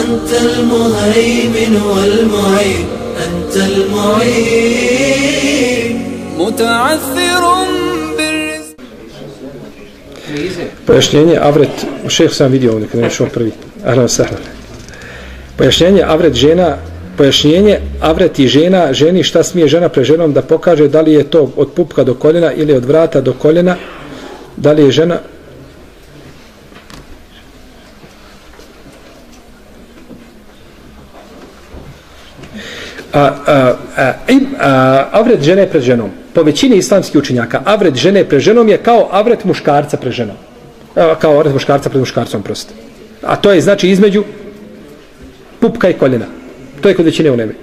أنت المهيمن والمعين أنت المعين متعثر بالرزق Pojašnjenje avret, šeh sam vidio ovdje kada je šao prvi. Ahlan sahlan. Pojašnjenje avret žena, pojašnjenje avreti žena, ženi šta smije žena pre ženom da pokaže da li je to od pupka do koljena ili od vrata do koljena, da li je žena a, a, a, im, a, avret žene pred ženom. Po većini islamskih učenjaka avret žene pred ženom je kao avret muškarca pred ženom. A, kao avret muškarca pred muškarcom prosto a to je znači između pupka i koljena. To je kod većine uleme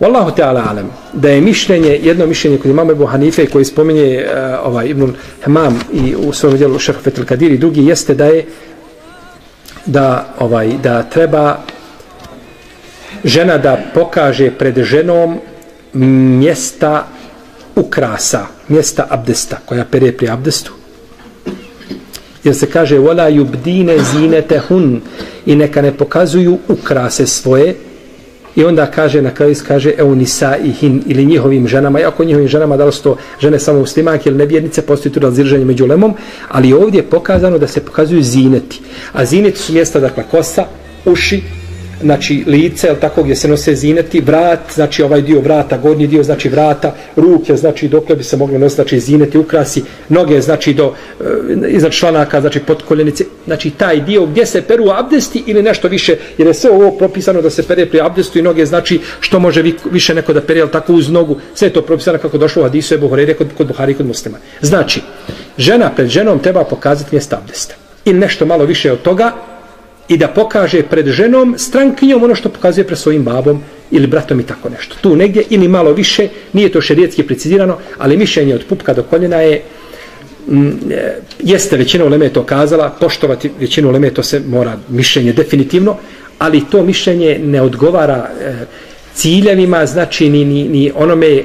Wallahu ta'ala alam da je mišljenje, jedno mišljenje kod imama Ebu Hanife koji spominje uh, ovaj Ibn Hamam i u svom djelu Šeha Fetel Kadir i drugi jeste da je da ovaj da treba žena da pokaže pred ženom mjesta ukrasa, mjesta abdesta, koja pere pri abdestu. Jer se kaže, vola yubdine zinete hun, i neka ne pokazuju ukrase svoje, i onda kaže, na kraju kaže, eunisa i hin, ili njihovim ženama, iako njihovim ženama, da li su to žene samo muslimanke ili nevjernice, postoji tu razdiržanje među lemom, ali ovdje je pokazano da se pokazuju zineti. A zineti su mjesta, dakle, kosa, uši, znači lice, el tako gdje se nose zineti, vrat, znači ovaj dio vrata, gornji dio znači vrata, ruke, znači dokle bi se mogli nositi, znači zineti, ukrasi, noge, znači do eh, iznad članaka, znači pod koljenice, znači taj dio gdje se peru abdesti ili nešto više, jer je sve ovo propisano da se pere pri abdestu i noge, znači što može više neko da pere, el tako uz nogu, sve je to propisano kako došlo u Hadisu Ebu Horeire kod, kod Buhari kod muslima. Znači, žena pred ženom treba pokazati mjesto abdesta. Ili nešto malo više od toga, i da pokaže pred ženom strankinjom ono što pokazuje pred svojim babom ili bratom i tako nešto. Tu negdje ili malo više, nije to šerijetski precizirano, ali mišljenje od pupka do koljena je m, jeste većina uleme to kazala, poštovati većinu uleme to se mora mišljenje definitivno, ali to mišljenje ne odgovara e, ciljevima, znači ni, ni, ni onome,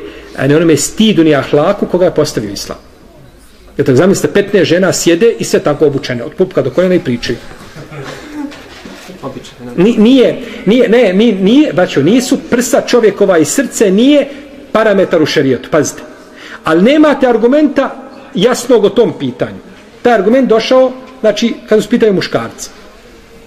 ni onome stidu ni ahlaku koga je postavio islam. Jer tako zamislite, 15 žena sjede i sve tako obučene, od pupka do koljena i pričaju. Ni, nije, nije, ne, mi, nije, braćo, nisu prsa čovjekova i srce, nije parametar u šerijetu, pazite. Ali nemate argumenta jasnog o tom pitanju. Taj argument došao, znači, kad uspitaju muškarci.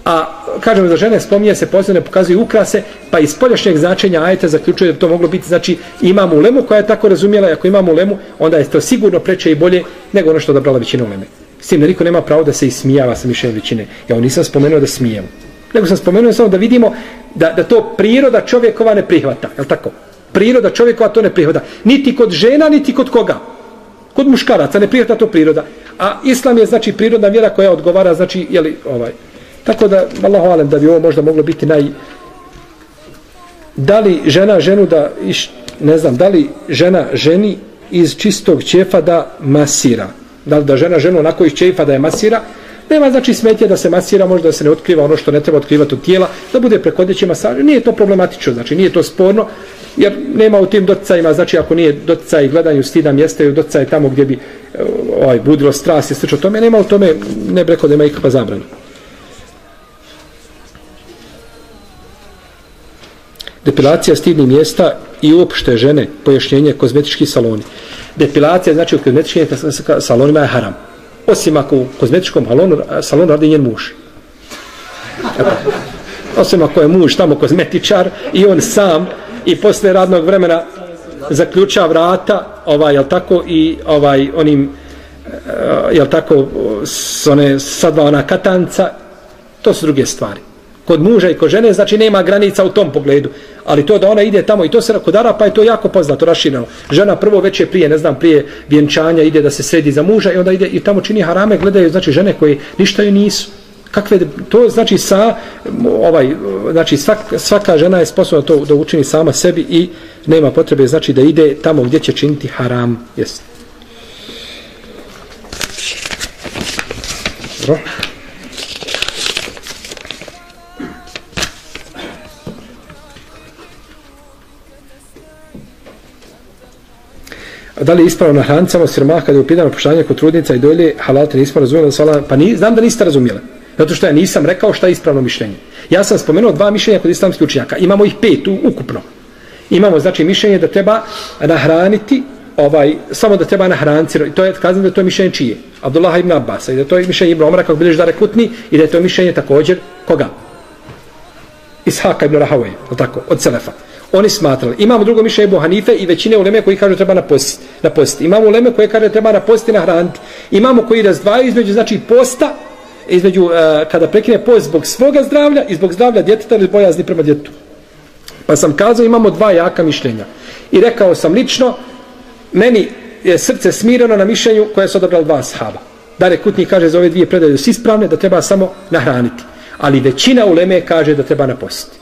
A, kažemo, za žene spominje se posljedno pokazuju ukrase, pa iz poljašnjeg značenja ajete zaključuje da to moglo biti, znači, imamo ulemu koja je tako razumjela, i ako imamo ulemu, onda je to sigurno preče i bolje nego ono što odabrala većina uleme. S tim da niko nema pravo da se ismijava sa mišljenjem većine. Ja nisam spomenuo da smijemo nego sam spomenuo samo da vidimo da, da to priroda čovjekova ne prihvata, je tako? Priroda čovjekova to ne prihvata. Niti kod žena, niti kod koga. Kod muškaraca ne prihvata to priroda. A islam je znači prirodna vjera koja odgovara, znači, jeli, ovaj. Tako da, Allahu alem, da bi ovo možda moglo biti naj... Da li žena ženu da, iš, ne znam, da li žena ženi iz čistog ćefa da masira? Da li da žena ženu onako iz ćefa da je masira? Nema znači smetje da se masira, možda da se ne otkriva ono što ne treba otkrivati od tijela, da bude preko odjeće nije to problematično, znači nije to sporno, jer nema u tim doticajima, znači ako nije doticaj gledanju stida mjesta i doticaj tamo gdje bi eh, ovaj, budilo stras i slično tome, nema u tome, ne breko da ima ikakva zabrana. Depilacija stidnih mjesta i uopšte žene, pojašnjenje, kozmetički saloni. Depilacija, znači u kozmetičkim salonima je haram. Osim ako u kozmetičkom salonu, salonu radi njen muž. Osim ako je muž tamo kozmetičar i on sam i posle radnog vremena zaključa vrata, ovaj, jel tako, i ovaj, onim, eh, jel tako, s one, sadva ona katanca, to su druge stvari. Kod muža i kod žene, znači nema granica u tom pogledu. Ali to da ona ide tamo i to se rakodara, pa je to jako poznato, raširano. Žena prvo već je prije, ne znam, prije vjenčanja ide da se sredi za muža i onda ide i tamo čini harame, gledaju, znači žene koje ništa joj nisu. Kakve, to znači sa, ovaj, znači svak, svaka žena je sposobna to da učini sama sebi i nema potrebe, znači da ide tamo gdje će činiti haram. Jesi. Dobro. Da li je ispravno na hranicama sirmah kada je upitano poštovanje kod trudnica i dolje halal te nismo razumjeli sala, pa ni, znam da niste razumjeli. Zato što ja nisam rekao šta je ispravno mišljenje. Ja sam spomenuo dva mišljenja kod islamskih učenjaka. Imamo ih pet u, ukupno. Imamo znači mišljenje da treba nahraniti ovaj, samo da treba nahraniti i to je kazano da je to mišljenje čije? Abdullah ibn Abbas. I da to je mišljenje Ibn Omara kako bilješ da rekutni i da je to mišljenje također koga? Ishaka ibn Rahavoj tako, od Selefa oni smatrali. Imamo drugo mišljenje Ebu Hanife i većine uleme koji kažu treba napostiti. post. Imamo uleme koje kaže treba napostiti na hraniti. Imamo koji razdvaju između znači posta, između uh, kada prekine post zbog svoga zdravlja i zbog zdravlja djeteta ili bojazni prema djetu. Pa sam kazao imamo dva jaka mišljenja. I rekao sam lično, meni je srce smireno na mišljenju koje su odabrali dva sahaba. Dare Kutni kaže za ove dvije predaje da su ispravne, da treba samo nahraniti. Ali većina uleme kaže da treba napostiti.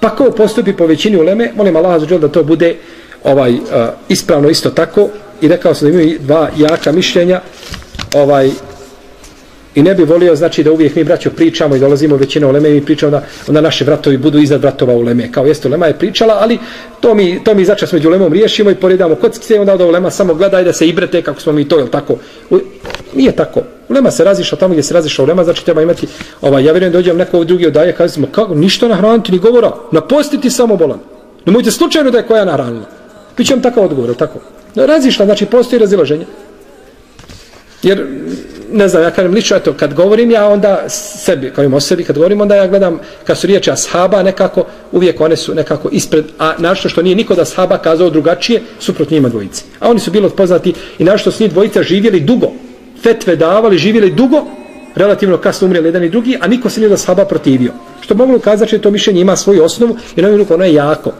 Pa ko postupi po većini uleme, molim Allah za da to bude ovaj uh, ispravno isto tako. I rekao sam da imaju dva jaka mišljenja ovaj i ne bi volio znači da uvijek mi braćo pričamo i dolazimo većina uleme i mi pričamo da onda naši vratovi budu iznad vratova uleme kao jeste ulema je pričala ali to mi, to mi začas među ulemom riješimo i poredamo kockice onda da ulema samo gleda i da se ibrete kako smo mi to, je tako? U, nije tako. Ulema se razišla tamo gdje se razišla ulema, znači treba imati, ovaj, ja vjerujem dođem neko drugi odaje, kaže smo, kako, ništa nahraniti, ni govora, napostiti samo bolan. Nemojte slučajno da je koja nahranila. Biće vam takav odgovor, tako? Razišla, znači postoji razilaženje. Jer, ne znam, ja kažem lično, eto, kad govorim ja onda sebi, kao im o sebi, kad govorim onda ja gledam, kad su riječi ashaba nekako, uvijek one su nekako ispred, a našto što nije niko da ashaba kazao drugačije, suprot njima dvojici. A oni su bili odpoznati i našto su njih dvojica živjeli dugo, fetve davali, živjeli dugo, relativno kasno umreli jedan i drugi, a niko se nije da sahaba protivio. Što mogu ukazati da to mišljenje ima svoju osnovu i na ono je jako.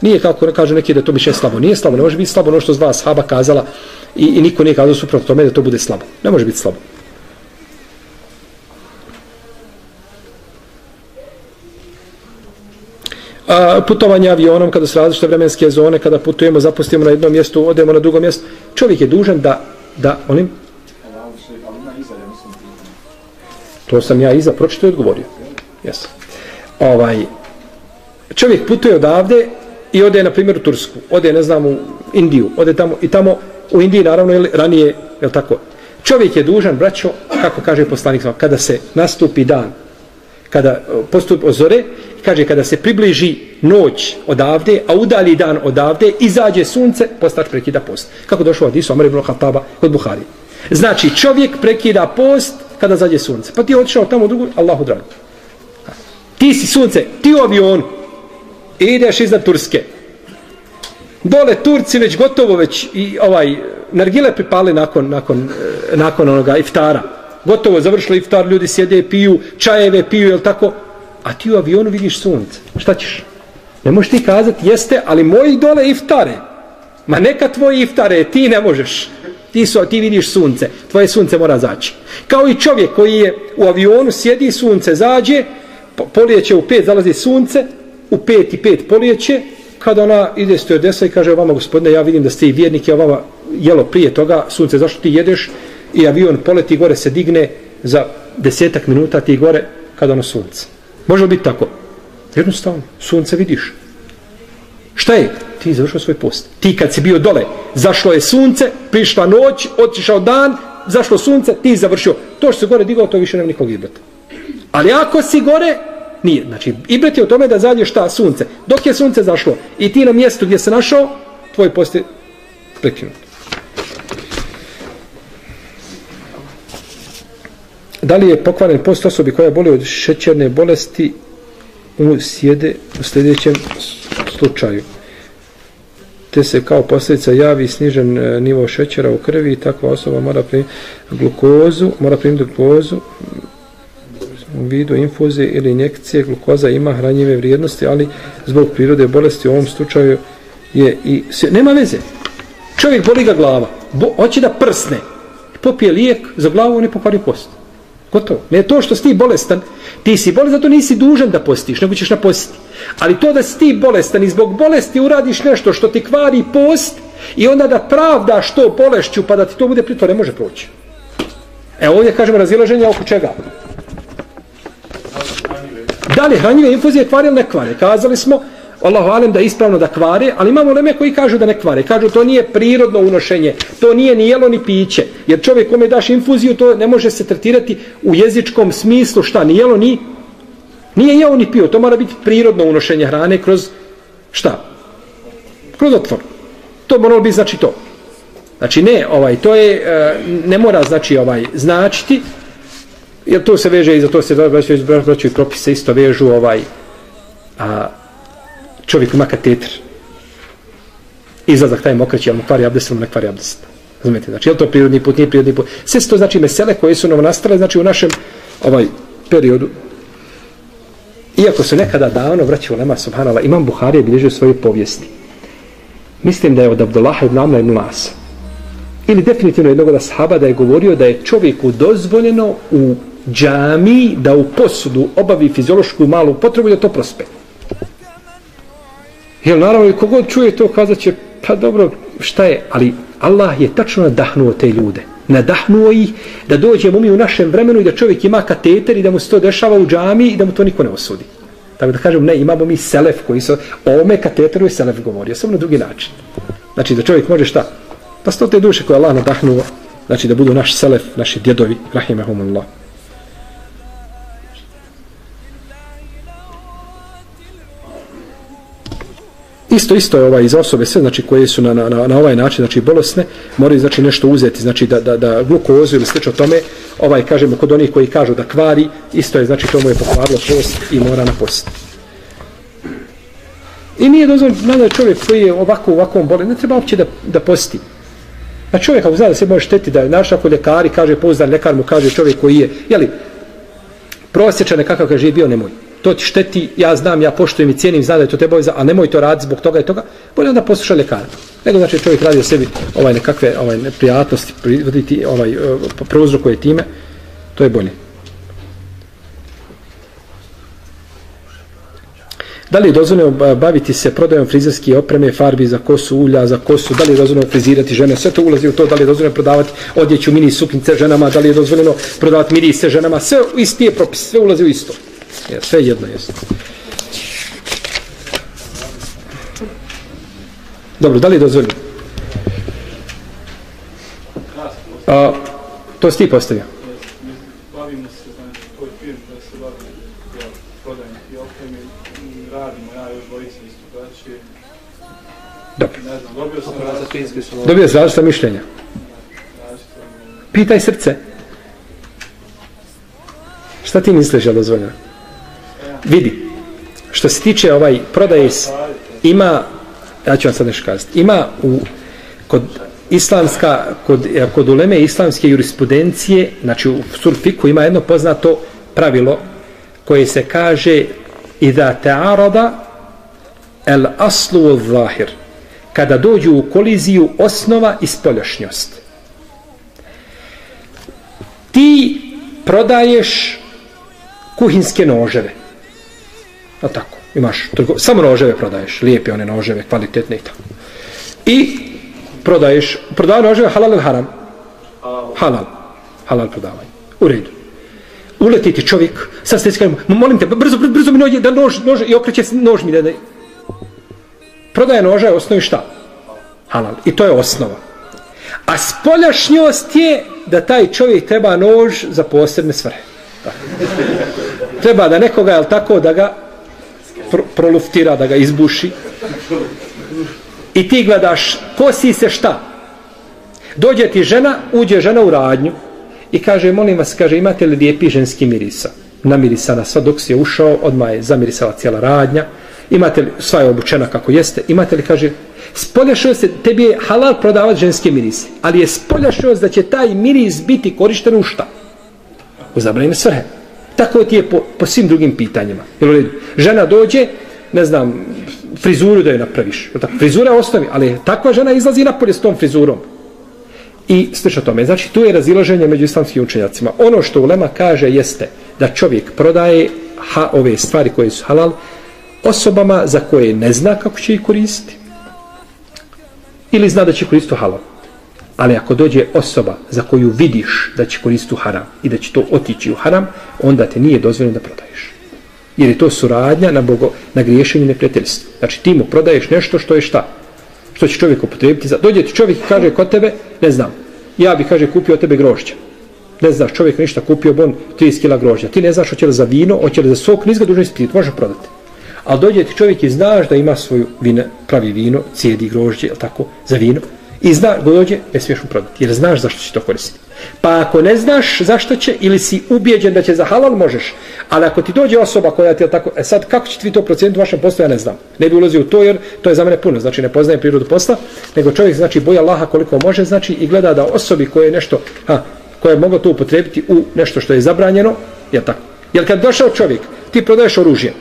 Nije kako kažu neki da to mišljenje slabo. Nije slabo, ne može biti slabo ono što zva sahaba kazala i, i niko nije kazao suprotno tome da to bude slabo. Ne može biti slabo. A, putovanje avionom kada su različite vremenske zone, kada putujemo, zapustimo na jednom mjestu, odemo na drugo mjesto, čovjek je dužan da, da onim To sam ja iza pročito i odgovorio. Yes. Ovaj, čovjek putuje odavde i ode, na primjer, u Tursku. Ode, ne znam, u Indiju. Ode tamo i tamo u Indiji, naravno, je ranije, je tako? Čovjek je dužan, braćo, kako kaže poslanik, kada se nastupi dan, kada e, postup ozore, kaže, kada se približi noć odavde, a udalji dan odavde, izađe sunce, postač prekida post. Kako došlo od Isu, Amar ibn Khattaba, kod Buhari. Znači, čovjek prekida post kada zađe sunce. Pa ti je otišao tamo drugo, Allahu drago. Ti si sunce, ti u avionu. Ideš iznad Turske. Dole Turci već gotovo već i ovaj nargile pripale nakon, nakon, eh, nakon onoga iftara. Gotovo završili iftar, ljudi sjede, piju, čajeve piju, jel tako? A ti u avionu vidiš sunce. Šta ćeš? Ne možeš ti kazati, jeste, ali moji dole iftare. Ma neka tvoji iftare, ti ne možeš ti, su, ti vidiš sunce, tvoje sunce mora zaći. Kao i čovjek koji je u avionu, sjedi sunce, zađe, polijeće u pet, zalazi sunce, u pet i pet polijeće, kada ona ide s desa i kaže vama gospodine, ja vidim da ste i vjernik, ja vama jelo prije toga, sunce, zašto ti jedeš? I avion poleti, gore se digne za desetak minuta ti gore kada ono sunce. Može biti tako? Jednostavno, sunce vidiš. Šta je? Ti završio svoj post. Ti kad si bio dole, zašlo je sunce, prišla noć, otišao dan, zašlo sunce, ti završio. To što se gore digao, to više nema nikog ibrata. Ali ako si gore, nije. Znači, ibret je u tome da zađe šta? Sunce. Dok je sunce zašlo i ti na mjestu gdje se našao, tvoj post je prekinut. Da li je pokvaren post osobi koja boli od šećerne bolesti u sjede u sljedećem slučaju? te se kao posljedica javi snižen e, nivo šećera u krvi i takva osoba mora primiti glukozu, mora primiti glukozu u vidu infuzije ili injekcije. Glukoza ima hranjive vrijednosti, ali zbog prirode bolesti u ovom slučaju je i... Nema veze. Čovjek boli ga glava. Bo, hoće da prsne. Popije lijek za glavu, on je pokvari post. Gotovo. Ne to što si ti bolestan, ti si bolestan, zato nisi dužan da postiš, nego ćeš napostiti. Ali to da si ti bolestan i zbog bolesti uradiš nešto što ti kvari post i onda da pravdaš to bolešću pa da ti to bude prito, ne može proći. E ovdje kažemo razilaženje oko čega? Da li hranjive infuzije kvari ili ne kvare? Kazali smo, Allahu alem da je ispravno da kvare, ali imamo leme koji kažu da ne kvare. Kažu to nije prirodno unošenje, to nije ni jelo ni piće. Jer čovjek kome daš infuziju, to ne može se tretirati u jezičkom smislu šta, ni jelo ni nije jeo ni pio. To mora biti prirodno unošenje hrane kroz šta? Kroz otvor. To mora biti znači to. Znači ne, ovaj, to je, e, ne mora znači ovaj značiti, jer to se veže i za to se vraćaju i propise isto vežu ovaj, a, čovjek ima kateter izlazak taj mokreći, ali mu kvari abdest, mu ne kvari abdest. Razumijete? Znači, je to prirodni put, nije prirodni put? Sve to znači mesele koje su nam nastale, znači u našem ovaj periodu. Iako su nekada davno vraćao Lema Subhanala, imam Buharije bilježio svoje povijesti. Mislim da je od Abdullaha ibn Amra ibn Lasa. Ili definitivno jednog od sahaba da je govorio da je čovjeku dozvoljeno u džami da u posudu obavi fiziološku malu potrebu i da to prospe. Jer naravno, kogod čuje to, kazat će, pa dobro, šta je? Ali Allah je tačno nadahnuo te ljude. Nadahnuo ih da dođemo mi u našem vremenu i da čovjek ima kateter i da mu se to dešava u džami i da mu to niko ne osudi. Tako da kažem, ne, imamo mi selef koji su, o ome kateteru je selef govorio, samo na drugi način. Znači da čovjek može šta? Pa sto te duše koje Allah nadahnuo, znači da budu naš selef, naši djedovi, rahimahumullah. Isto, isto je ovaj iz osobe sve, znači koje su na, na, na ovaj način, znači bolesne, moraju znači nešto uzeti, znači da, da, da glukozu ili slično tome, ovaj kažemo kod onih koji kažu da kvari, isto je, znači to mu je pokvarilo post i mora na post. I nije dozvoljeno, da čovjek koji je ovako, ovako boli, ne treba uopće da, da posti. A čovjek ako zna da se može šteti, da naša naš ako ljekari, kaže pouzdan ljekar mu kaže čovjek koji je, je li prosječan nekakav kaže je bio, nemoj to ti šteti, ja znam, ja poštujem i cijenim, znam da je to tebe obaveza, a nemoj to raditi zbog toga i toga, bolje onda posluša ljekara. Nego znači čovjek radi o sebi ovaj nekakve ovaj neprijatnosti, privoditi, ovaj, eh, prouzrokuje time, to je bolje. Da li je dozvoljeno eh, baviti se prodajom frizerske opreme, farbi za kosu, ulja za kosu, da li je dozvoljeno frizirati žene, sve to ulazi u to, da li je dozvoljeno prodavati odjeću mini suknice ženama, da li je dozvoljeno prodavati mirise ženama, sve isti je propis, sve ulazi u isto. Ja, sve jedno jest. Dobro, da li je dozvoljeno? A, to si ti postavio? Bavimo se, znači, tvoj firm da se bavi ja, prodajem i opreme, radimo, ja još dvojice isto braće. Dobro. Ne znam, dobio sam različite Dobio sam različite mišljenja. Pitaj srce. Šta ti misliš je dozvoljeno? Vidi, što se tiče ovaj prodaje, ima, ja ću vam sad nešto kazati, ima u, kod islamska, kod, e, kod uleme islamske jurisprudencije, znači u surfiku ima jedno poznato pravilo koje se kaže i da te arada el aslu od zahir kada dođu u koliziju osnova i spoljašnjost. Ti prodaješ kuhinske noževe A tako, imaš, trgo, samo noževe prodaješ, lijepe one noževe, kvalitetne i tako. I prodaješ, prodaješ noževe halal ili haram? Halal. Halal prodavanje. U redu. uleti ti čovjek, sad ste kažemo, molim te, brzo, brzo, brzo mi nođe, da nož, nož, i okreće se nož mi da, da. Prodaje noža je osnovi šta? Halal. I to je osnova. A spoljašnjost je da taj čovjek treba nož za posebne svrhe. Treba da nekoga, jel tako, da ga pro, proluftira, da ga izbuši. I ti gledaš, kosi se šta? Dođe ti žena, uđe žena u radnju i kaže, molim vas, kaže, imate li lijepi ženski mirisa? Namirisana sva dok si je ušao, odmah je zamirisala cijela radnja. Imate li, sva je obučena kako jeste, imate li, kaže, spoljašio se, tebi je halal prodavat ženske mirise, ali je spoljašnost da će taj miris biti korišten u šta? U zabranjene svrhe. Tako ti je po, po svim drugim pitanjima. Jel, žena dođe, ne znam, frizuru da je napraviš. Jel, tako? Frizura je osnovi, ali takva žena izlazi napolje s tom frizurom. I slično tome. Znači, tu je razilaženje među islamskim učenjacima. Ono što Ulema kaže jeste da čovjek prodaje ha, ove stvari koje su halal osobama za koje ne zna kako će ih koristiti ili zna da će koristiti halal. Ali ako dođe osoba za koju vidiš da će koristiti haram i da će to otići u haram, onda te nije dozvoljeno da prodaješ. Jer je to suradnja na, bogo, na griješenju neprijateljstva. Znači ti mu prodaješ nešto što je šta? Što će čovjek upotrebiti. Za... Dođe ti čovjek i kaže kod tebe, ne znam, ja bi kaže kupio od tebe grožđa. Ne znaš, čovjek ništa kupio bon 30 kila grožđa. Ti ne znaš hoće li za vino, hoće li za sok, nizga dužno ispititi, može prodati. Ali dođe ti čovjek i znaš da ima svoju vine, pravi vino, cijedi grožđe, tako, za vino. I zna, dođe, ne smiješ mu prodati, jer znaš zašto će to koristiti. Pa ako ne znaš zašto će, ili si ubijeđen da će za halal, možeš. Ali ako ti dođe osoba koja ti je tako, e sad, kako ćete vi to procijeniti u vašem poslu, ja ne znam. Ne bi ulazio u to, jer to je za mene puno, znači ne poznaje prirodu posla, nego čovjek, znači, boja Allaha koliko može, znači, i gleda da osobi koje je nešto, ha, koje je moglo to upotrebiti u nešto što je zabranjeno, je tako. Jer kad došao čovjek, ti prodaješ oružje,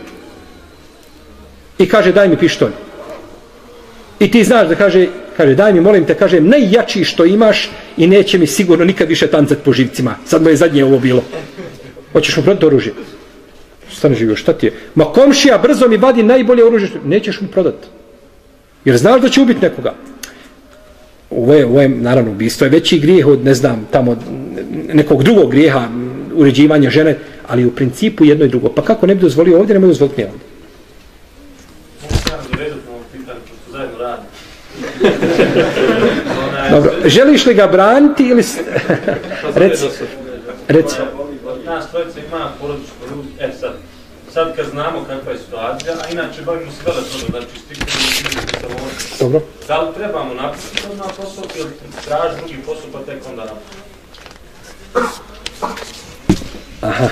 i kaže daj mi pištolj. I ti znaš da kaže, kaže daj mi molim te, kaže najjači što imaš i neće mi sigurno nikad više tancat po živcima. Sad mu je zadnje ovo bilo. Hoćeš mu prodati oružje? Stane živio, šta ti je? Ma komšija brzo mi vadi najbolje oružje. Nećeš mu prodati. Jer znaš da će ubiti nekoga. Ovo je, ovo je naravno ubistvo je veći grijeh od, ne znam, tamo nekog drugog grijeha uređivanja žene, ali u principu jedno i drugo. Pa kako ne bi dozvolio ovdje, ne bi dozvoliti ovdje. Dobro, želiš li ga braniti ili... Reci. Reci. Nas trojica ima porodičku ljudi, e sad, sad kad znamo kakva je situacija, a inače bavimo se vele toga, znači stikne i Dobro. Da li trebamo napisati to na posao ili traži drugi posao pa tek onda napisati? Aha.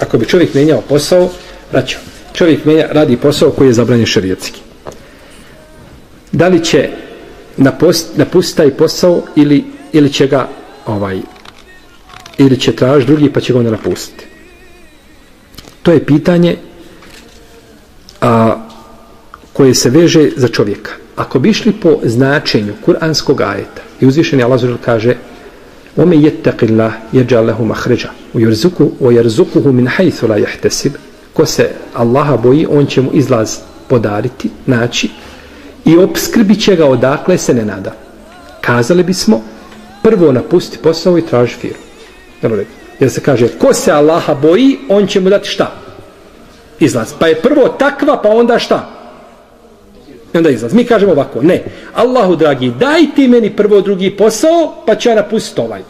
Ako bi čovjek menjao posao, braćo, čovjek menja, radi posao koji je zabranjen šarijetski. Da li će napusti taj posao ili, ili će ga ovaj ili će traži drugi pa će ga onda napustiti. To je pitanje a, koje se veže za čovjeka. Ako bi išli po značenju kuranskog ajeta i uzvišeni Allah zađer kaže Ome jettaqi Allah jeđa lehu mahređa u jerzuku o jerzukuhu min hajthu la jehtesib ko se Allaha boji on će mu izlaz podariti naći i obskrbit će ga odakle se ne nada. Kazali bismo, prvo napusti posao i traži firu. Jer se kaže, ko se Allaha boji, on će mu dati šta? Izlaz. Pa je prvo takva, pa onda šta? I onda izlaz. Mi kažemo ovako, ne. Allahu dragi, daj ti meni prvo drugi posao, pa ću ja napustiti ovaj.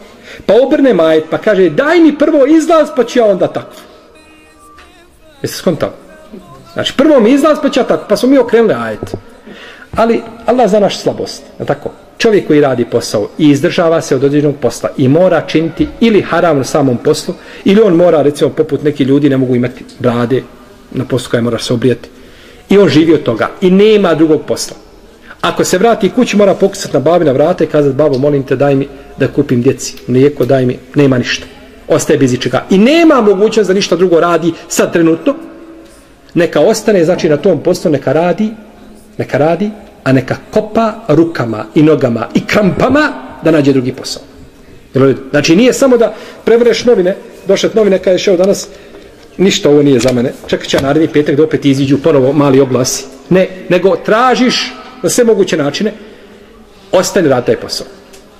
Pa obrne majet, pa kaže, daj mi prvo izlaz, pa ću ja onda takvu. Jeste skontali? Znači, prvo mi izlaz, pa ću ja takvu. Pa smo mi okrenuli ajet. Ali Allah za naš slabost, je tako? Čovjek koji radi posao i izdržava se od određenog posla i mora činiti ili haram na samom poslu, ili on mora, recimo, poput neki ljudi ne mogu imati brade na poslu koje mora se obrijati. I on živi od toga i nema drugog posla. Ako se vrati kući, mora pokusati na babi na vrata i kazati, babo, molim te, daj mi da kupim djeci. Nijeko, daj mi, nema ništa. Ostaje bez ičega. I nema mogućnost da ništa drugo radi sad trenutno. Neka ostane, znači, na tom poslu, neka radi neka radi, a neka kopa rukama i nogama i krampama da nađe drugi posao. Znači nije samo da prevreš novine, došet novine kada je šeo danas, ništa ovo nije za mene, čekat će naredni petak da opet iziđu ponovo mali oglasi. Ne, nego tražiš na sve moguće načine, ostane rad taj posao.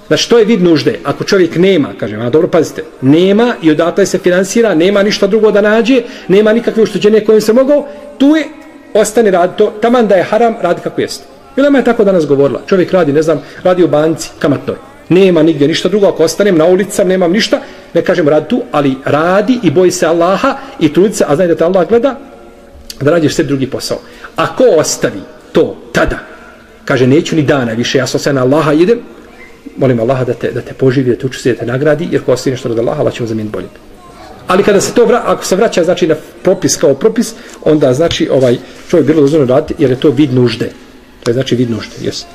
Znači, to je vid nužde. Ako čovjek nema, kažem, a dobro, pazite, nema i odatle se finansira, nema ništa drugo da nađe, nema nikakve uštuđenje kojim se mogao, tu je, ostane radi to, taman da je haram, radi kako jeste. Vilema je tako danas govorila. Čovjek radi, ne znam, radi u banci, kamatnoj. Nema nigdje ništa drugo, ako ostanem na ulicam, nemam ništa, ne kažem radi tu, ali radi i boji se Allaha i trudi se, a znaj da te Allah gleda, da radiš sve drugi posao. Ako ostavi to tada, kaže, neću ni dana više, ja sam se na Allaha idem, molim Allaha da te, da te poživi, da te učesti, da te nagradi, jer ko ostavi nešto od Allaha, Allah će mu zamijeniti bolje. Ali kada se to vra, ako se vraća znači na propis kao propis, onda znači ovaj čovjek bilo dozvoljeno raditi jer je to vid nužde. To je znači vid nužde, jeste.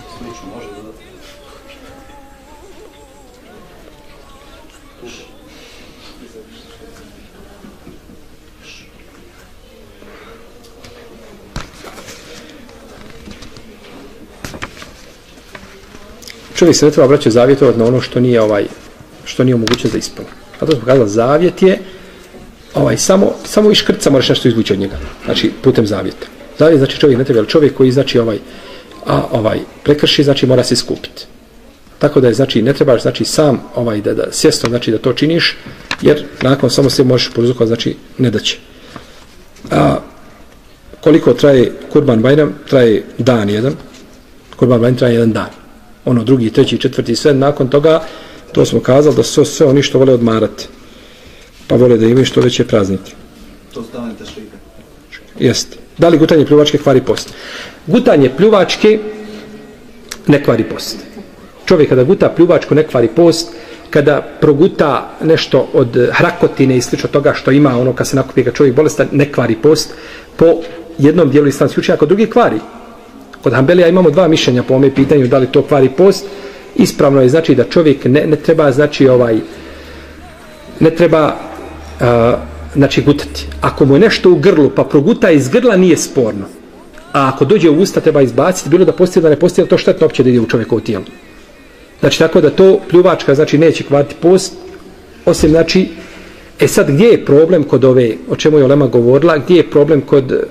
Čovjek se ne treba vraćati zavjetovati na ono što nije ovaj što nije omogućeno za ispunu. A to smo kazali, zavjet je ovaj, samo, samo iškrca moraš nešto izvući od njega. Znači, putem zavjeta. Zavjet znači čovjek ne treba, ali čovjek koji znači ovaj, a, ovaj, prekrši, znači mora se skupiti. Tako da je, znači, ne trebaš, znači, sam ovaj, da, da svjesno, znači, da to činiš, jer nakon samo se možeš prouzrokovati, znači, ne da će. A, koliko traje Kurban Bajram? Traje dan jedan. Kurban Bajram traje jedan dan. Ono, drugi, treći, četvrti, sve. Nakon toga, to smo kazali da su sve oni što vole odmarati. Pa vole da imaju što veće praznike. To stavite šrika. Jeste. Da li gutanje pljuvačke kvari post? Gutanje pljuvačke ne kvari post. Čovjek kada guta pljuvačku ne kvari post, kada proguta nešto od hrakotine i slično toga što ima ono kad se nakupi kad čovjek bolestan ne kvari post po jednom dijelu islamskih učenja, kod drugi kvari. Kod Hanbelija imamo dva mišljenja po ome pitanju da li to kvari post. Ispravno je znači da čovjek ne, ne treba znači ovaj ne treba uh, znači gutati. Ako mu je nešto u grlu pa proguta iz grla nije sporno. A ako dođe u usta treba izbaciti bilo da postoje, da ne postoje, to štetno opće da ide u čovjekovo tijelo. Znači tako da to pljuvačka znači neće kvariti post osim znači e sad gdje je problem kod ove o čemu je Olema govorila gdje je problem kod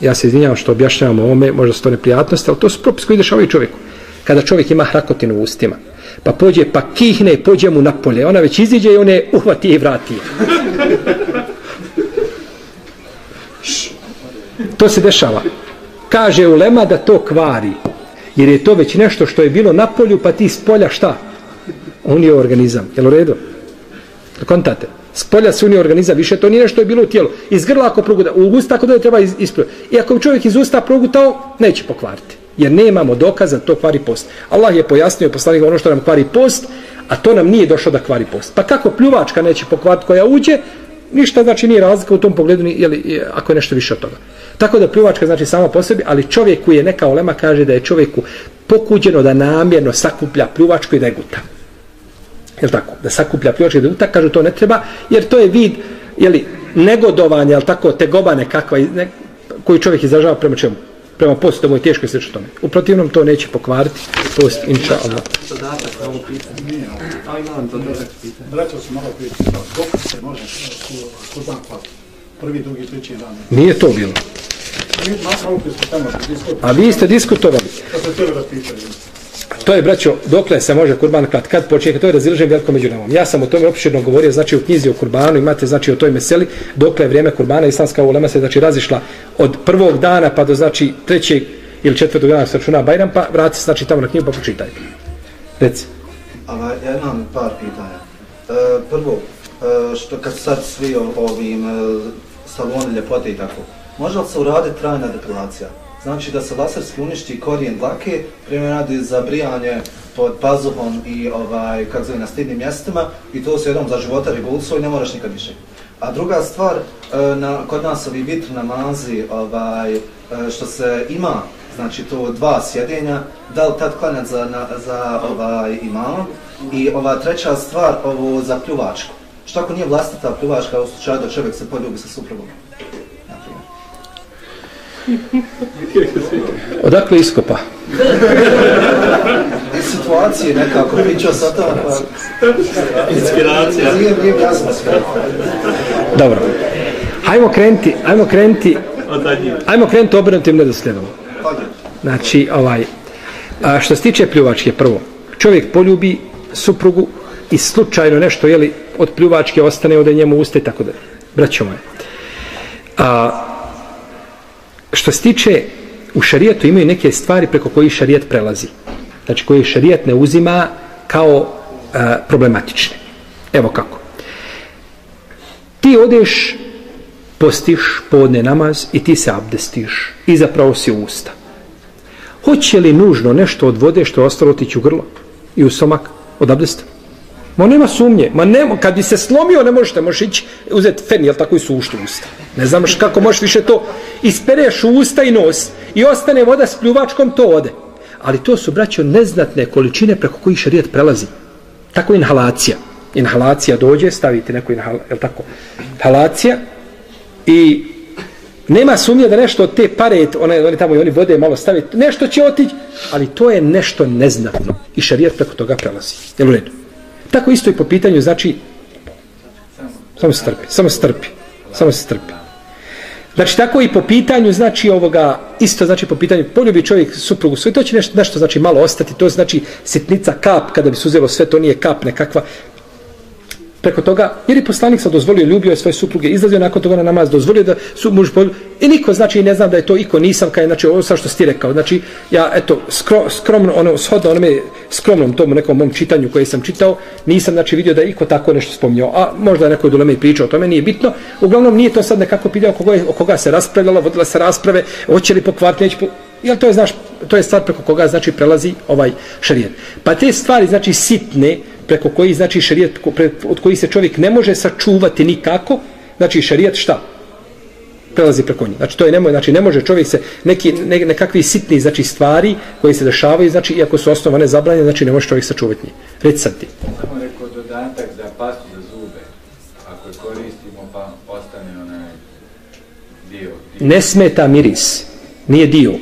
ja se izvinjavam što objašnjavam ovome možda su to neprijatnosti ali to su propis koji dešavaju čovjeku kada čovjek ima hrakotinu u ustima pa pođe pa kihne pođe mu napolje. Ona već iziđe i on je uhvati i vrati. To se dešava. Kaže Ulema da to kvari jer je to već nešto što je bilo na polju pa ti s polja šta Unio organizam, jel u redu? Kontate? S polja se unio organizam, više to nije nešto je bilo u tijelu. Iz grla ako proguta, u usta ako da treba ispraviti i ako čovjek iz usta progutao neće pokvariti jer nemamo dokaza da to kvari post. Allah je pojasnio poslanik ono što nam kvari post a to nam nije došlo da kvari post. Pa kako pljuvačka neće pokvariti koja uđe ništa znači nije razlika u tom pogledu jeli, ako je nešto više od toga. Tako da pljuvačka znači sama po sebi ali čovjek koji je neka olema kaže da je čovjeku pokuđeno da namjerno sakuplja pljuvačku i da je guta. Je tako? Da sakuplja pljuvačku i da je guta kažu to ne treba jer to je vid jeli, negodovanja jel tako tegoba nekakva ne, koju čovjek izražava prema čemu? Prema postu, ovo je teško i slično tome. U protivnom to neće pokvariti post, inša Allah. Dodatak na ovo pitanje. A imam dodatak pitanje. Vraćao sam malo prije, dok se može kurban klati? Prvi, drugi, treći dan. Nije to bilo. Mi malo prije smo tamo diskutovali. A vi ste diskutovali. Kad se tebe da pitaju. Pa to je, braćo, dokle se može kurban klat, kad počinje, to je razilaženje veliko među namom. Ja sam o tome opširno govorio, znači u knjizi o kurbanu, imate znači o toj meseli, dokle je vrijeme kurbana, islamska ulema se znači razišla od prvog dana pa do znači trećeg ili četvrtog dana se računa Bajram, pa vrati se znači tamo na knjigu pa počitajte. Reci. Ava, ja imam par pitanja. E, prvo, e, što kad sad svi ovim e, saloni ljepote i tako, može li se uraditi trajna depilacija? Znači da se laserski uništi korijen dlake, primjer radi za brijanje pod pazuhom i ovaj, kako zove, na stidnim mjestima i to se jednom za života regulso i ne moraš nikad više. A druga stvar, e, na, kod nas ovi vitr namazi, ovaj, e, što se ima, znači to dva sjedenja, da li tad klanjat za, na, za ovaj, imama? I ova treća stvar, ovo za pljuvačku. Što ako nije vlastita pljuvačka u slučaju da čovjek se poljubi sa suprugom? Odakle iskopa? Iz situacije nekako pričao sa tamo pa... Inspiracija. Nije, nije jasno sve. Dobro. Hajmo krenuti, hajmo krenuti, hajmo krenuti obrnutim nedosledom. Hajde. Znači, ovaj, a što se tiče pljuvačke, prvo, čovjek poljubi suprugu i slučajno nešto, jeli, od pljuvačke ostane od njemu usta i tako da. Braćo moje. A, što se tiče, u šarijetu imaju neke stvari preko koji šarijet prelazi. Znači, koji šarijet ne uzima kao e, problematične. Evo kako. Ti odeš, postiš podne namaz i ti se abdestiš i zapravo si usta. Hoće li nužno nešto od vode što je ostalo otići u grlo i u somak od abdesta? Ma nema sumnje. Ma nema, kad bi se slomio ne možete, možeš ići uzeti fen, jel tako i suštu usta. Ne znam kako možeš više to. Ispereš usta i nos i ostane voda s pljuvačkom, to ode. Ali to su, braćo, neznatne količine preko kojih šarijet prelazi. Tako inhalacija. Inhalacija dođe, stavite neku inhalacija, jel tako? Inhalacija i nema sumnje da nešto od te pare, one, one tamo i oni vode malo staviti, nešto će otići, ali to je nešto neznatno. I šarijet preko toga prelazi. Jel u redu? Tako isto i po pitanju, znači, samo se strpi, samo se strpi, samo se strpi. Znači, tako i po pitanju, znači, ovoga, isto, znači, po pitanju, poljubi čovjek suprugu svoju, to će nešto, nešto, znači, malo ostati, to znači sitnica kap, kada bi se uzelo sve, to nije kap nekakva, preko toga, jer je poslanik sad dozvolio, ljubio je svoje supruge, izlazio nakon toga na namaz, dozvolio da su muž polju, i niko, znači, ne znam da je to iko, nisam, kaj, znači, ovo sa što si rekao, znači, ja, eto, skro, skromno, ono, shodno onome skromnom tomu nekom mom čitanju koje sam čitao, nisam, znači, vidio da je iko tako nešto spomnio, a možda je neko je duleme pričao o tome, nije bitno, uglavnom nije to sad nekako pitao koga, je, o koga se raspravljalo, vodila se rasprave, hoće li pokvarti, neće po... Jel to je, znaš, to je stvar preko koga, znači, prelazi ovaj šarijet. Pa te stvari, znači, sitne, preko koji znači šerijat od koji se čovjek ne može sačuvati nikako znači šerijat šta? Prelazi preko njih znači to je nemoj znači ne može čovjek se neki ne, nekakvi sitni znači stvari koji se dešavaju znači iako su osnovane zabranjene znači ne može čovjek sačuvati njih reci sad ti. Samo rekao dodatak za pastu za zube. Ako je koristimo pa ostane onaj dio, dio. ne smeta miris. Nije dio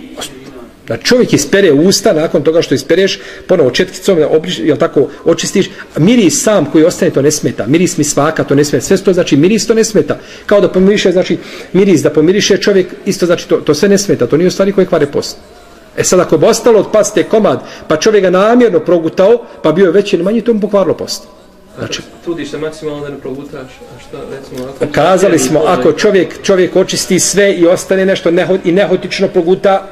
Da čovjek ispere usta, nakon toga što ispereš, ponovo četkicom, obliž, jel tako, očistiš, miris sam koji ostane, to ne smeta. Miris mi svaka, to ne smeta. Sve to znači miris, to ne smeta. Kao da pomiriše, znači miris, da pomiriše čovjek, isto znači to, to sve ne smeta. To nije u stvari koje kvare post. E sad, ako bi ostalo od paste komad, pa čovjek ga namjerno progutao, pa bio je veći ili manji, to mu pokvarilo post. Znači, trudiš se maksimalno da ne progutaš, a šta, recimo, ako... Kazali smo, ako čovjek, čovjek očisti sve i ostane nešto neho, i nehotično proguta,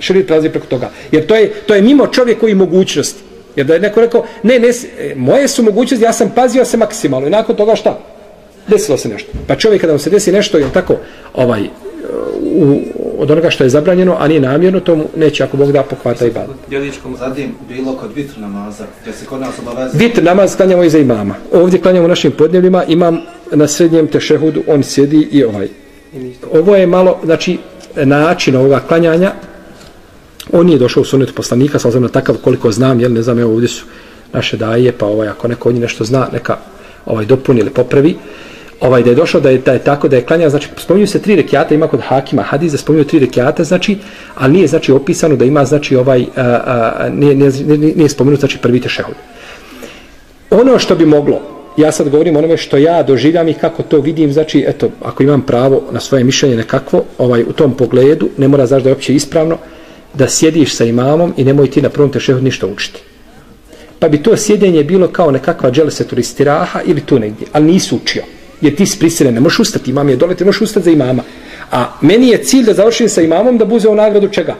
šerit prelazi preko toga. Jer to je, to je mimo čovjekovi mogućnosti. Jer da je neko rekao, ne, ne, moje su mogućnosti, ja sam pazio se maksimalno. I nakon toga šta? Desilo se nešto. Pa čovjek kada mu se desi nešto, je tako, ovaj, u, od onoga što je zabranjeno, a nije namjerno, to mu neće ako Bog da pokvata i bada. Zatim, bilo kod vitr namaza, gdje se kod nas obavezuje... Vitr namaz klanjamo iza imama. Ovdje klanjamo u našim podnevljima, imam na srednjem tešehudu, on sjedi i ovaj. Ovo je malo, znači, način ovoga klanjanja, On nije došao u sunetu poslanika, sa na takav koliko znam, jel ne znam, evo ovdje su naše daje, pa ovaj, ako neko od njih nešto zna, neka ovaj dopuni ili popravi. Ovaj, da je došao da je, da je tako, da je klanja, znači, spominju se tri rekiata, ima kod Hakima Hadiz, da spominju tri rekiata, znači, ali nije, znači, opisano da ima, znači, ovaj, a, a, nije, nije, nije, nije spominut, znači, prvi tešehud. Ono što bi moglo, ja sad govorim onome što ja doživljam i kako to vidim, znači, eto, ako imam pravo na svoje mišljenje nekakvo, ovaj, u tom pogledu, ne mora znači da je opće ispravno, da sjediš sa imamom i nemoj ti na prvom tešehu ništa učiti. Pa bi to sjedenje bilo kao nekakva dželese turistiraha ili tu negdje, ali nisi učio. Jer ti si prisilen, ne možeš ustati, imam je dole, ti možeš ustati za imama. A meni je cilj da završim sa imamom da buze u nagradu čega?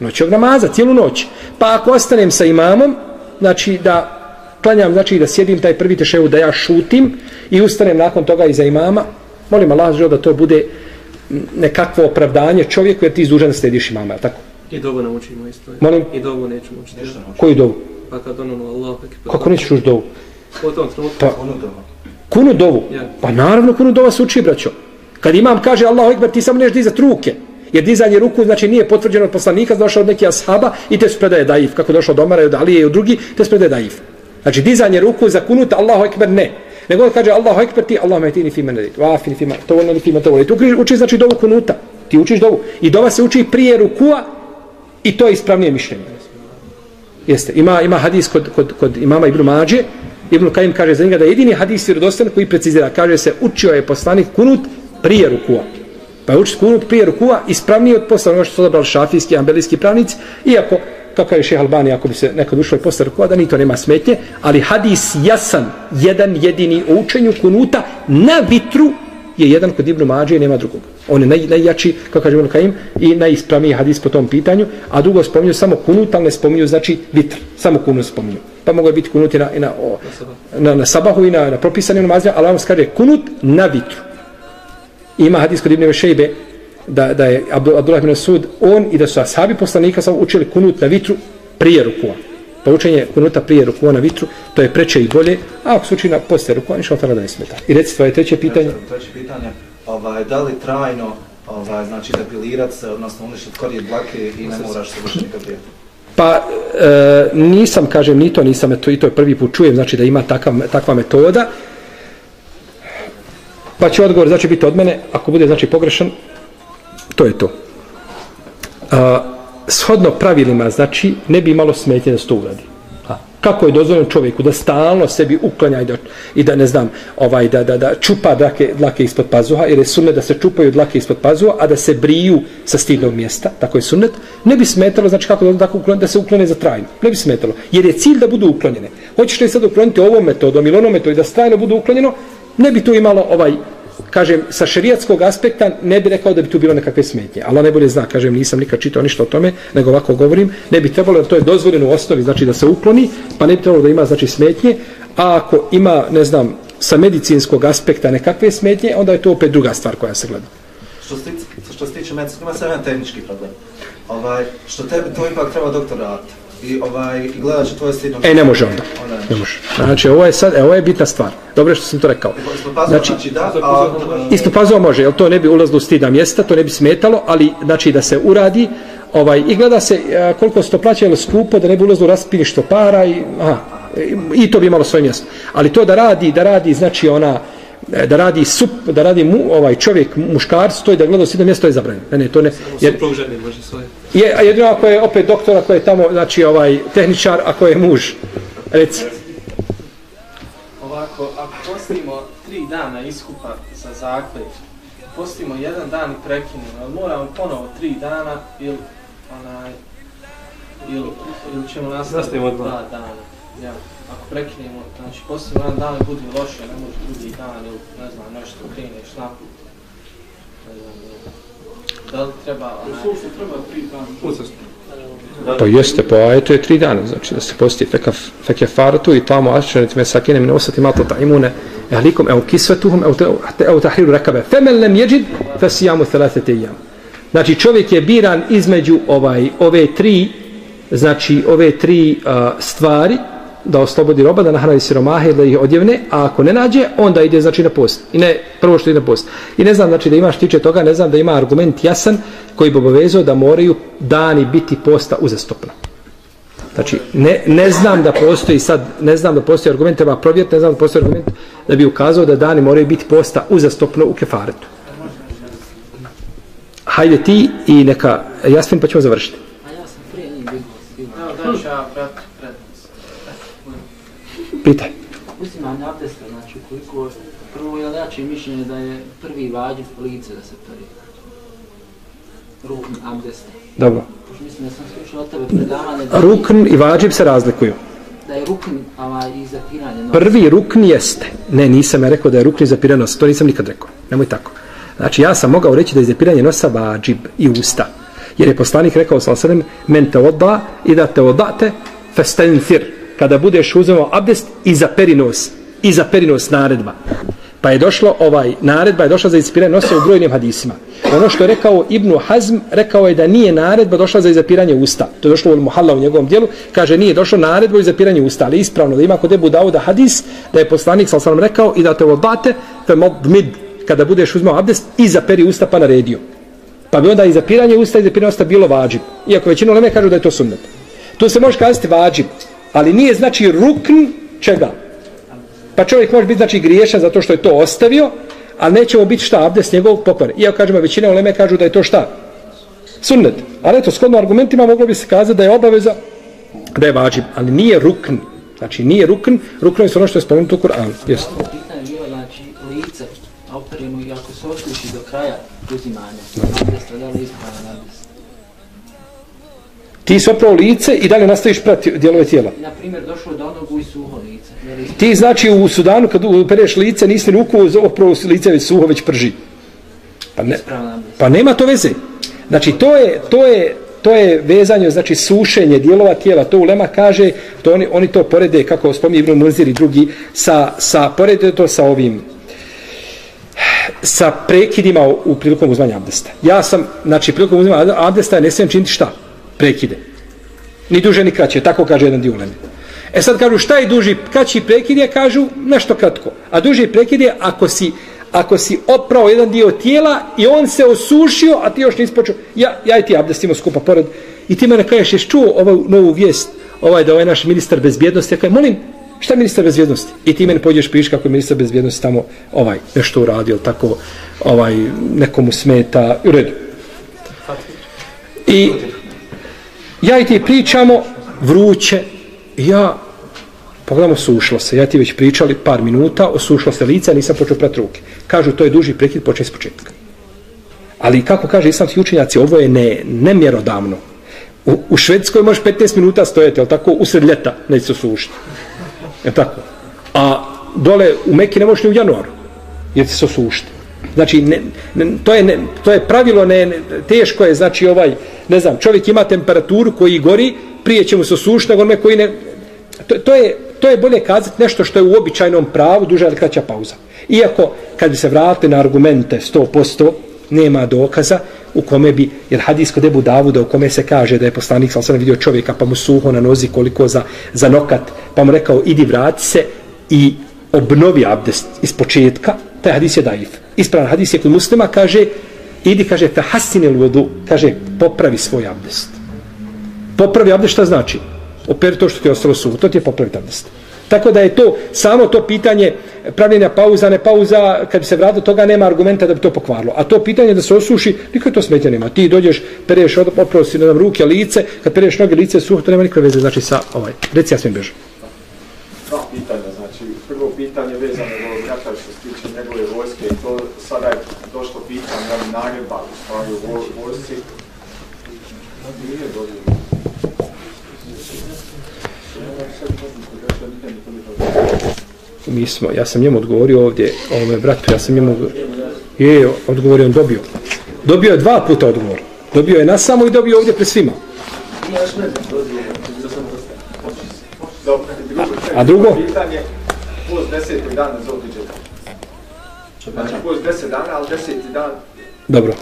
Noćog namaza, cijelu noć. Pa ako ostanem sa imamom, znači da klanjam, znači da sjedim taj prvi tešehu, da ja šutim i ustanem nakon toga i za imama, molim Allah da to bude nekakvo opravdanje čovjeku jer ti izdužan slediš imama, tako? I dobu naučimo isto. Molim? I dobu nećemo učiti. Koju dovu? Pa kad ono Allah ekber. Kako nećeš ući dovu? U tom trenutku. Pa, kunu dovu? Ja. Pa naravno kunu dova se uči, braćo. Kad imam kaže Allahu ekber, ti samo neš dizat ruke. Jer dizanje ruku znači nije potvrđeno od poslanika, došao od neki ashaba i te su predaje daif. Kako došao od Omara i od Alije i od drugi, te su predaje daif. Znači dizanje ruku za kunut Allahu ekber ne. Nego kaže Allahu ekber ti, Allahu me tini fima nedit. Vafini fima, to ono ni fima to voli. Tu učiš znači dovu kunuta. Ti učiš dovu. I dova se uči prije rukua I to je ispravnije mišljenje. Jeste. Ima, ima hadis kod, kod, kod imama Ibn Mađe. Ibn Kajim kaže za njega da je jedini hadis vjerodostan koji precizira. Kaže se učio je poslanik kunut prije rukua. Pa je učit kunut prije rukua ispravnije od posla onoga što su odabrali šafijski, ambelijski pravnici. Iako kako je šeha Albani, ako bi se nekad ušlo i posle rukua, da ni to nema smetnje, ali hadis jasan, jedan jedini o učenju kunuta na vitru je jedan kod Ibnu Mađe i nema drugog. On je naj, najjači, kako kaže Ibn Kajim, i najispravniji hadis po tom pitanju, a drugo spominju samo kunut, ali ne spominju, znači vitr, samo kunut spominju. Pa mogu biti kunut i na, i na, o, na, na sabahu i na, na propisanim namazima, ali vam kaže kunut na vitru. I ima hadis kod Ibn Vešejbe da, da je Abdullah ibn Sud, on i da su ashabi poslanika sam učili kunut na vitru prije rukua. Da učenje kunuta prije rukua na vitru, to je preče i bolje, a ako se uči na poslije rukua, ništa toga da ne smeta. I reci tvoje treće pitanje. Treće pitanje, ovaj, da li trajno, ovaj, znači depilirat se, odnosno uništiti korijen dlake i ne moraš se više nikad prijeti? Pa e, nisam, kažem, ni to nisam, to, i to je prvi put čujem, znači da ima takav, takva metoda. Pa će odgovor, znači, biti od mene, ako bude, znači, pogrešan, to je to. A, shodno pravilima, znači, ne bi imalo smetje da se to uradi. A, kako je dozvoljeno čovjeku da stalno sebi uklanja i da, i da ne znam, ovaj, da, da, da čupa dlake, dlake ispod pazuha, jer je sunnet da se čupaju dlake ispod pazuha, a da se briju sa stidnog mjesta, tako je sunnet, ne bi smetalo, znači kako da, da se uklone za trajno. Ne bi smetalo, jer je cilj da budu uklonjene. Hoćeš li sad ukloniti ovom metodom ili onom metodom i da trajno budu uklonjeno, ne bi to imalo ovaj kažem, sa šerijatskog aspekta ne bi rekao da bi tu bilo nekakve smetnje. Allah najbolje zna, kažem, nisam nikad čitao ništa o tome, nego ovako govorim, ne bi trebalo, jer to je dozvoljeno u osnovi, znači da se ukloni, pa ne bi trebalo da ima, znači, smetnje, a ako ima, ne znam, sa medicinskog aspekta nekakve smetnje, onda je to opet druga stvar koja se gleda. Što se tiče, što se tiče medicinskog, ima samo jedan tehnički problem. Ovaj, što tebi to ipak treba doktor raditi. I, ovaj, i gledat će tvoje stidno... E, ne može onda. Ne može. Znači, ovo je sad, e, ovo je bitna stvar. Dobro je što sam to rekao. Znači, Znači, znači da, a, Isto pazova može, jel to ne bi ulazilo u stida mjesta, to ne bi smetalo, ali znači da se uradi ovaj, i gleda se a, koliko se to plaća, jel skupo, da ne bi ulazilo u raspiništvo para i, aha, i, to bi imalo svoje mjesto. Ali to da radi, da radi, znači ona, e, da radi sup, da radi mu, ovaj čovjek, muškarac, to je da gleda u stida mjesto je zabranjeno. Ne, ne, to ne, jer, Suprug žene može svoje. je, a jedino ako je opet doktor, ako je tamo, znači ovaj tehničar, ako je muž, reci. Ovako, ako postimo tri dana iskupa za zakljet, postimo jedan dan i prekinemo, ali moramo ponovo tri dana ili onaj, ili, ili ćemo nastaviti dva dana. Ja. Ako prekinemo, znači postimo jedan dan bude loše, ne može drugi dan ili ne znam, nešto kreneš naput. Ne znam, da li treba U suštvu treba tri dana. Pa jeste, pa aj to je tri dana, znači da se posti fekaf, fekefaratu i tamo aščanet me sakine min osati malta ta'imune ehlikum evo kisvetuhum evo, te- evo tahriru rekabe femen lem jeđid fesijamu thalathete ijam. Znači čovjek je biran između ovaj ove tri znači ove tri uh, stvari da oslobodi roba, da nahrani siromahe, da ih odjevne, a ako ne nađe, onda ide znači na post. I ne, prvo što ide na post. I ne znam znači da imaš tiče toga, ne znam da ima argument jasan koji bi obavezao da moraju dani biti posta uzastopno. Znači, ne, ne znam da postoji sad, ne znam da postoji argument, treba provjeriti, ne znam da postoji argument da bi ukazao da dani moraju biti posta uzastopno u kefaretu. Hajde ti i neka Jasmin pa ćemo završiti. A ja sam prije njih bio. evo da ću ja prat, prednost. Pitaj. Uzimanje abdesta, znači koliko, prvo je jače mišljenje da je prvi vađiv lice da se peri. Rukn abdesta. Dobro. Pošto mislim da sam slušao od tebe predavanje da, Rukn i vađib se razlikuju. da je rukn ovaj, i zapiranje nosa. Prvi rukn jeste. Ne, nisam ja rekao da je rukn i zapiranje nosa. To nisam nikad rekao. Nemoj tako. Znači, ja sam mogao reći da je zapiranje nosa vađib i usta. Jer je poslanik rekao sa osadem, men te odda i da te odate festenfir. Kada budeš uzeo abdest i zaperi nos. I zaperi nos naredba. Pa je došlo ovaj naredba je došla za ispiranje nosa u brojnim hadisima. Ono što je rekao Ibnu Hazm, rekao je da nije naredba došla za izapiranje usta. To je došlo u Muhalla u njegovom dijelu, kaže nije došlo naredba za izapiranje usta, ali ispravno da ima kod Ebu Dauda hadis da je poslanik sallallahu alejhi ve sellem rekao i da te odate fe mid kada budeš uzmao abdest i zaperi usta pa naredio. Pa bi onda i zapiranje usta i zapiranje usta bilo vađib. Iako većina leme kažu da je to sunnet. To se može kazati vađib, ali nije znači rukn čega? Pa čovjek može biti znači griješan zato što je to ostavio, ali nećemo biti šta abdest njegovog pokvara. Iako kažemo većina uleme kažu da je to šta? Sunnet. Ali eto, shodno argumentima moglo bi se kazati da je obaveza da je vađib, ali nije rukn. Znači nije rukn, rukn je ono što je spomenuto u Kur'anu. Jeste. Ovo pitanje je bilo, znači, lice, a i ako se osluši do kraja uzimanja abdesta, da li ispravljena? Ti si oprao lice i dalje nastaviš prati dijelove tijela. Na primjer, došlo do nogu i suho lice. Li Ti znači u Sudanu kad upereš lice nisi ni ruku oprao lice već suho već prži. Pa, ne, pa nema to veze. Znači to je, to je, to je vezanje, znači sušenje dijelova tijela, to ulema kaže, to oni, oni to porede, kako spominje Ibn Muzir i drugi, sa, sa, porede to sa ovim, sa prekidima u, u prilikom uzmanja abdesta. Ja sam, znači, prilikom uzmanja abdesta ne smijem činiti šta? Prekide. Ni duže, ni kraće, tako kaže jedan dio uleme. E sad kažu šta je duži, kraći prekid je, kažu nešto kratko. A duži prekid je ako si, ako si oprao jedan dio tijela i on se osušio, a ti još nisi počeo, ja, ja i ti abdestimo skupa pored, i ti mene kažeš, ješ čuo ovu novu vijest, ovaj da ovaj naš ministar bezbjednosti, ja kažem, molim, šta je ministar bezbjednosti? I ti meni pođeš piš kako je ministar bezbjednosti tamo ovaj nešto uradio, tako ovaj nekomu smeta, u redu. I ja i ti pričamo vruće, ja pogledamo sušlo se, ja ti već pričali par minuta, osušlo se lice, nisam počeo prati ruke. Kažu to je duži prekid, počne s početka. Ali kako kaže islamski učenjaci, ovo je ne, nemjerodavno. U, u Švedskoj možeš 15 minuta stojati, ali tako usred ljeta neće se osušiti. Je tako? A dole u Meki ne možeš ni u januaru, jer će se osušiti. Znači, ne, ne, to, je, ne, to je pravilo, ne, ne, teško je, znači ovaj, ne znam, čovjek ima temperaturu koji gori, prije će mu se osušiti, nego onome koji ne... To, to, je, to je bolje kazati nešto što je u običajnom pravu, duža ili kraća pauza. Iako, kad bi se vratili na argumente 100%, nema dokaza u kome bi, jer hadis kod Ebu Davuda u kome se kaže da je poslanik sam vidio čovjeka pa mu suho na nozi koliko za, za nokat, pa mu rekao idi vrati se i obnovi abdest iz početka, taj hadis je daif. Ispravan hadis je kod muslima kaže idi kaže fe hasinil vodu, kaže popravi svoj abdest. Popravi abdest šta znači? Operi to što ti je ostalo suho, to ti je popravi abdest. Tako da je to samo to pitanje pravljenja pauza, ne pauza, kad bi se vratilo toga nema argumenta da bi to pokvarilo. A to pitanje da se osuši, nikakve to smetnje nema. Ti dođeš, pereš, opravo si na ruke, lice, kad pereš noge, lice, suho, to nema nikakve veze, znači sa ovaj. Reci ja smijem bežem. Dva pitanja, znači prvo pitanje vezano za ovog Jakar što se tiče njegove vojske i to sada je došlo pitanje, ali naredba u stvari u vo- vojsci. Nije dobio. Mi smo, ja sam njemu odgovorio ovdje, ovome bratu, ja sam njemu, je, odgovorio, on dobio. Dobio je dva puta odgovor. Dobio je na samo i dobio ovdje pred svima. Dobro, drugo, A drugo? Pitanje, post desetog dana za. Znači, post deset dana, ali deseti dan, Dobro.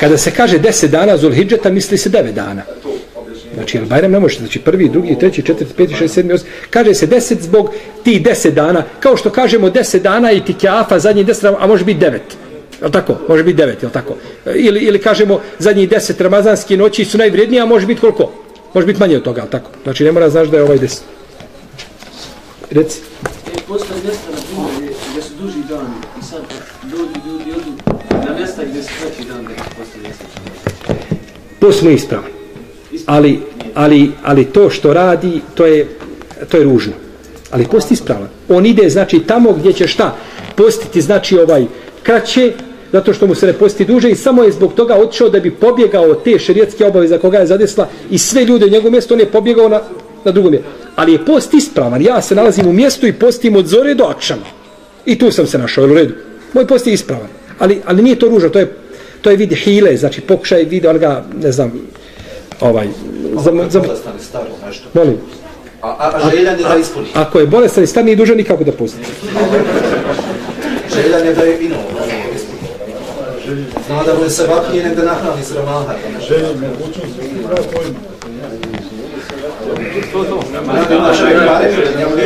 Kada se kaže 10 dana Zulhidžeta, misli se 9 dana. to objašnjenje. Znači, jel Bajram ne može, znači prvi, drugi, treći, četvrti, peti, šest, sedmi, osmi. Kaže se 10 zbog ti 10 dana, kao što kažemo 10 dana i ti kjafa, zadnji 10 dana, a može biti 9. Jel tako? Može biti 9, jel tako? Ili, ili kažemo zadnji 10 ramazanski noći su najvrednije, a može biti koliko? Može biti manje od toga, jel tako? Znači, ne mora znaš da je ovaj 10. Reci. E, postoje Posmo ispravan. Ali, ali, ali to što radi, to je, to je ružno. Ali post ispravan. On ide, znači, tamo gdje će šta? Postiti, znači, ovaj, kraće, zato što mu se ne posti duže i samo je zbog toga otišao da bi pobjegao od te šerijetske obaveze koga je zadesla i sve ljude u njegovom mjestu, on je pobjegao na, na drugom mjestu. Ali je post ispravan. Ja se nalazim u mjestu i postim od zore do akšama. I tu sam se našao, jel u redu? Moj post je ispravan. Ali, ali nije to ružno, to je, to je vid hile, znači pokušaj vidi, ali ga, ne znam, ovaj, za, Za, bolestan je nešto. molim, A, a, a željan je da ispuni. ako je bolestan i star, nije dužan nikako da posti. Željan je da je vino ispuni. Zna da bude se vaknije nek da nahrani sramaha. Ja, da ima čovjek pare, njemu